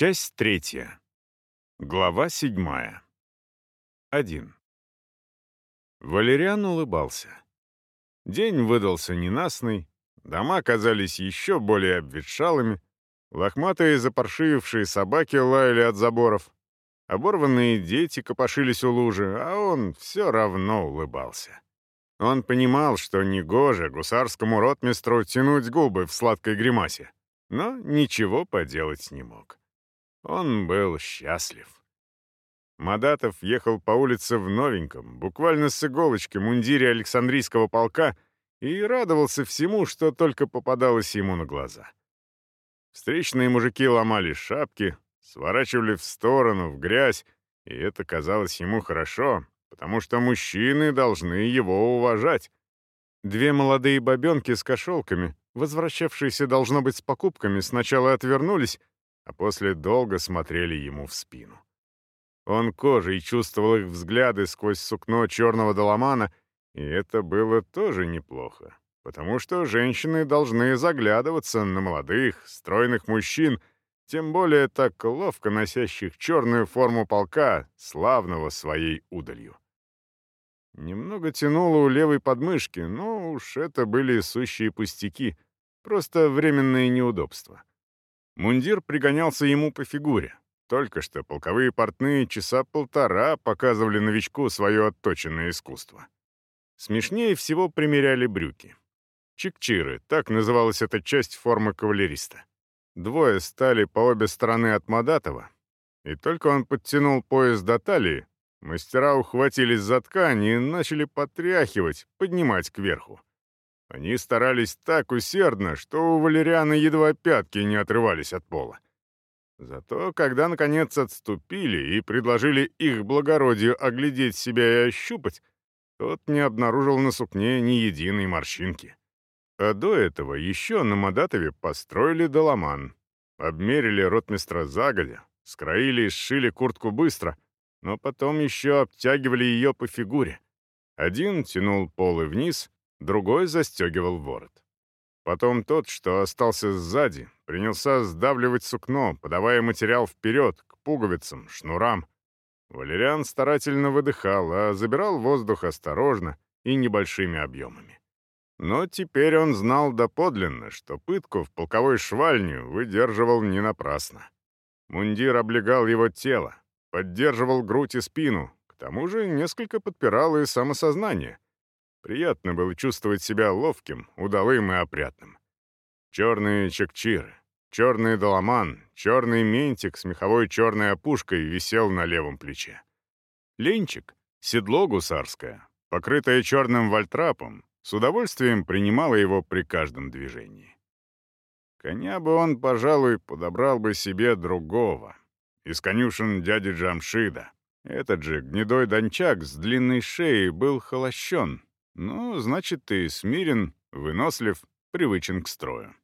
Часть третья. Глава седьмая. Один. Валериан улыбался. День выдался ненастный, дома казались еще более обветшалыми, лохматые запаршивившие собаки лаяли от заборов, оборванные дети копошились у лужи, а он все равно улыбался. Он понимал, что негоже гусарскому ротмистру тянуть губы в сладкой гримасе, но ничего поделать не мог. Он был счастлив. Мадатов ехал по улице в новеньком, буквально с иголочки, мундире Александрийского полка и радовался всему, что только попадалось ему на глаза. Встречные мужики ломали шапки, сворачивали в сторону, в грязь, и это казалось ему хорошо, потому что мужчины должны его уважать. Две молодые бабенки с кошелками, возвращавшиеся, должно быть, с покупками, сначала отвернулись, а после долго смотрели ему в спину. Он кожей чувствовал их взгляды сквозь сукно черного доломана, и это было тоже неплохо, потому что женщины должны заглядываться на молодых, стройных мужчин, тем более так ловко носящих черную форму полка, славного своей удалью. Немного тянуло у левой подмышки, но уж это были сущие пустяки, просто временные неудобства. Мундир пригонялся ему по фигуре. Только что полковые портные часа полтора показывали новичку свое отточенное искусство. Смешнее всего примеряли брюки. Чикчиры, так называлась эта часть формы кавалериста. Двое стали по обе стороны от Мадатова, и только он подтянул пояс до талии, мастера ухватились за ткань и начали потряхивать, поднимать кверху. Они старались так усердно, что у Валериана едва пятки не отрывались от пола. Зато, когда, наконец, отступили и предложили их благородию оглядеть себя и ощупать, тот не обнаружил на сукне ни единой морщинки. А до этого еще на Мадатове построили доломан. Обмерили ротмистра загодя, скроили и сшили куртку быстро, но потом еще обтягивали ее по фигуре. Один тянул полы вниз, другой застегивал ворот. Потом тот, что остался сзади, принялся сдавливать сукно, подавая материал вперед, к пуговицам, шнурам. Валериан старательно выдыхал, а забирал воздух осторожно и небольшими объемами. Но теперь он знал доподлинно, что пытку в полковой швальню выдерживал не напрасно. Мундир облегал его тело, поддерживал грудь и спину, к тому же несколько подпирал и самосознание — Приятно было чувствовать себя ловким, удалым и опрятным. Черные чекчиры, черный доломан, черный ментик с меховой черной опушкой висел на левом плече. Ленчик, седло гусарское, покрытое черным вальтрапом, с удовольствием принимало его при каждом движении. Коня бы он, пожалуй, подобрал бы себе другого. Из конюшен дяди Джамшида. Этот же гнедой дончак с длинной шеей был холощен, ну, значит, ты смирен, вынослив, привычен к строю.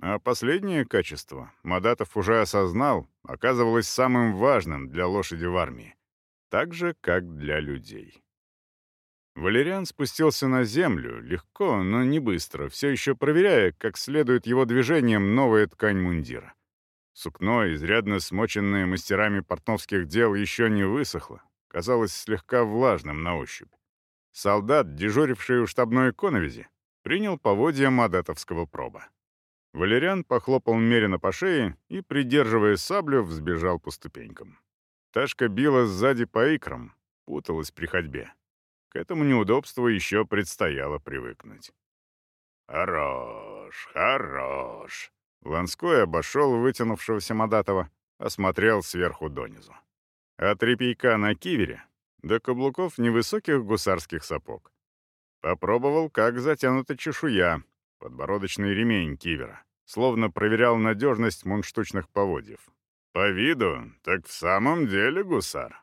А последнее качество Мадатов уже осознал, оказывалось самым важным для лошади в армии, так же, как для людей. Валериан спустился на землю, легко, но не быстро, все еще проверяя, как следует его движением новая ткань мундира. Сукно, изрядно смоченное мастерами портновских дел, еще не высохло, казалось слегка влажным на ощупь. Солдат, дежуривший у штабной коновизи, принял поводья мадатовского проба. Валериан похлопал Мерина по шее и, придерживая саблю, взбежал по ступенькам. Ташка била сзади по икрам, путалась при ходьбе. К этому неудобству еще предстояло привыкнуть. «Хорош, хорош!» Ланской обошел вытянувшегося Мадатова, осмотрел сверху донизу. От репейка на кивере до каблуков невысоких гусарских сапог. Попробовал, как затянута чешуя, подбородочный ремень кивера, словно проверял надежность мундштучных поводьев. По виду, так в самом деле гусар.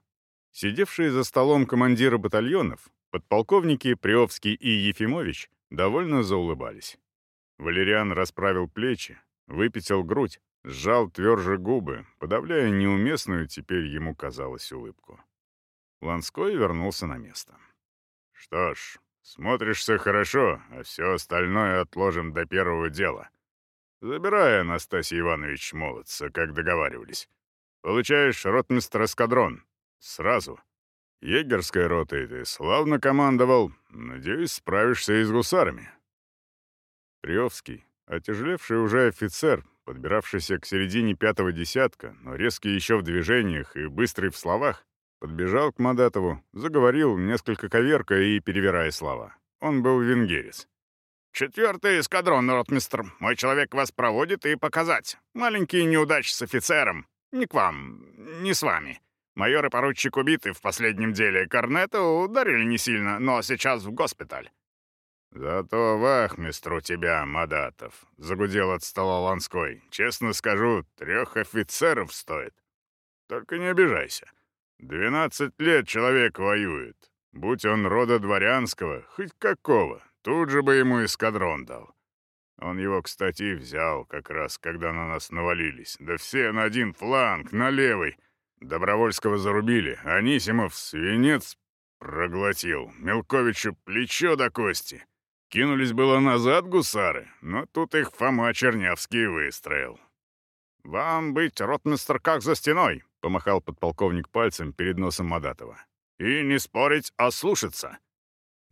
Сидевшие за столом командиры батальонов, подполковники Приовский и Ефимович, довольно заулыбались. Валериан расправил плечи, выпятил грудь, сжал тверже губы, подавляя неуместную теперь ему казалось улыбку. Ланской вернулся на место. «Что ж, смотришься хорошо, а все остальное отложим до первого дела. Забирай, Анастасий Иванович, молодца, как договаривались. Получаешь ротмистр эскадрон. Сразу. Егерской ротой ты славно командовал. Надеюсь, справишься и с гусарами». Приовский, отяжелевший уже офицер, подбиравшийся к середине пятого десятка, но резкий еще в движениях и быстрый в словах, подбежал к Мадатову, заговорил, несколько коверкая и перевирая слова. Он был венгерец. «Четвертый эскадрон, ротмистр. Мой человек вас проводит и показать. Маленькие неудачи с офицером. Не к вам, не с вами. Майор и поручик убиты в последнем деле. Корнета ударили не сильно, но сейчас в госпиталь». «Зато вахмистр у тебя, Мадатов», — загудел от стола Ланской. «Честно скажу, трех офицеров стоит. Только не обижайся. Двенадцать лет человек воюет. Будь он рода дворянского, хоть какого, тут же бы ему эскадрон дал. Он его, кстати, взял как раз, когда на нас навалились. Да все на один фланг, на левый. Добровольского зарубили, Анисимов свинец проглотил, Мелковичу плечо до кости. Кинулись было назад гусары, но тут их Фома Чернявский выстроил. «Вам быть, ротмистр, как за стеной», — помахал подполковник пальцем перед носом Мадатова. «И не спорить, а слушаться».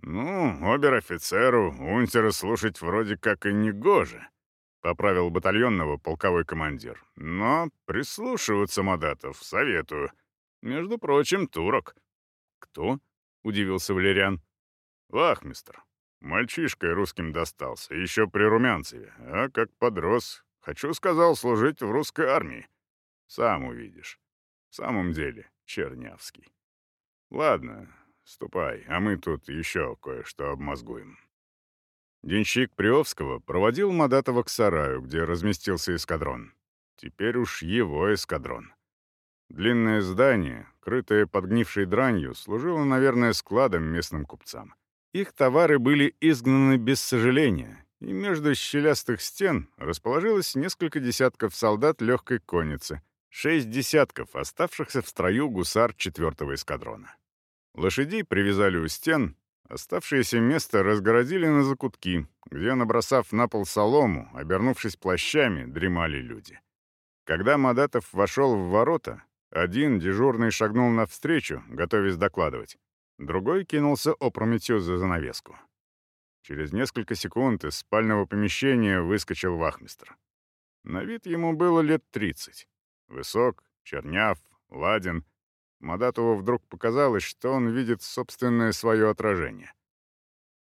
«Ну, обер-офицеру унтера слушать вроде как и не гоже», — поправил батальонного полковой командир. «Но прислушиваться, Мадатов, советую. Между прочим, турок». «Кто?» — удивился Валериан. «Вахмистр. Мальчишкой русским достался, еще при Румянцеве, а как подрос, хочу, сказал, служить в русской армии. Сам увидишь. В самом деле, Чернявский. Ладно, ступай, а мы тут еще кое-что обмозгуем. Денщик Приовского проводил Мадатова к сараю, где разместился эскадрон. Теперь уж его эскадрон. Длинное здание, крытое подгнившей дранью, служило, наверное, складом местным купцам. Их товары были изгнаны без сожаления, и между щелястых стен расположилось несколько десятков солдат легкой конницы, шесть десятков оставшихся в строю гусар четвертого эскадрона. Лошадей привязали у стен, оставшееся место разгородили на закутки, где, набросав на пол солому, обернувшись плащами, дремали люди. Когда Мадатов вошел в ворота, один дежурный шагнул навстречу, готовясь докладывать. Другой кинулся опрометью за занавеску. Через несколько секунд из спального помещения выскочил вахмистр. На вид ему было лет тридцать. Высок, черняв, ладен. Мадатову вдруг показалось, что он видит собственное свое отражение.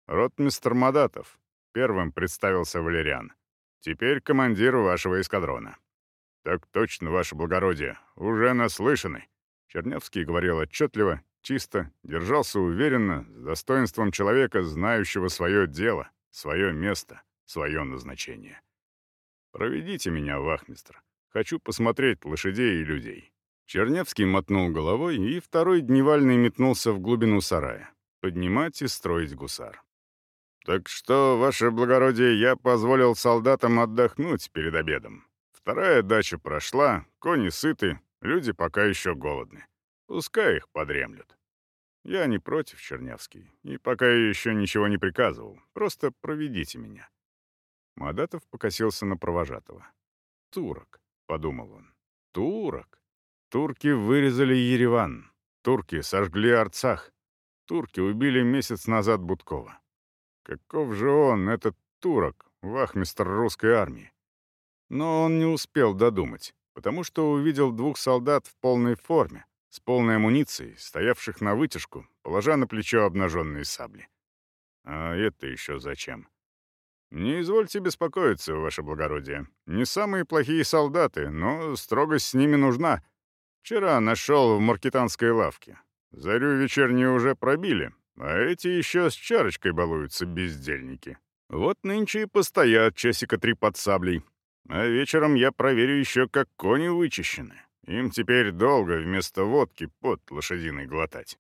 «Ротмистр Мадатов», — первым представился Валериан. «Теперь командир вашего эскадрона». «Так точно, ваше благородие, уже наслышаны», — Чернявский говорил отчетливо, чисто, держался уверенно, с достоинством человека, знающего свое дело, свое место, свое назначение. «Проведите меня, вахмистр. Хочу посмотреть лошадей и людей». Чернявский мотнул головой, и второй дневальный метнулся в глубину сарая. Поднимать и строить гусар. «Так что, ваше благородие, я позволил солдатам отдохнуть перед обедом. Вторая дача прошла, кони сыты, люди пока еще голодны. Пускай их подремлют. Я не против, Чернявский, и пока я еще ничего не приказывал. Просто проведите меня». Мадатов покосился на провожатого. «Турок», — подумал он. «Турок. Турки вырезали Ереван. Турки сожгли Арцах. Турки убили месяц назад Будкова. Каков же он, этот турок, вахмистр русской армии? Но он не успел додумать, потому что увидел двух солдат в полной форме, с полной амуницией, стоявших на вытяжку, положа на плечо обнаженные сабли. А это еще зачем? Не извольте беспокоиться, ваше благородие. Не самые плохие солдаты, но строгость с ними нужна. Вчера нашел в маркетанской лавке. Зарю вечернюю уже пробили, а эти еще с чарочкой балуются, бездельники. Вот нынче и постоят часика три под саблей. А вечером я проверю еще, как кони вычищены. Им теперь долго вместо водки под лошадиной глотать.